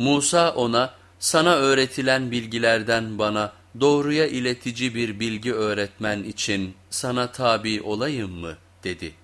Musa ona sana öğretilen bilgilerden bana doğruya iletici bir bilgi öğretmen için sana tabi olayım mı dedi.